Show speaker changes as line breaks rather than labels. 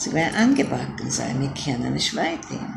Sie war angebacken sein, seine Kerne, nicht weiterhin.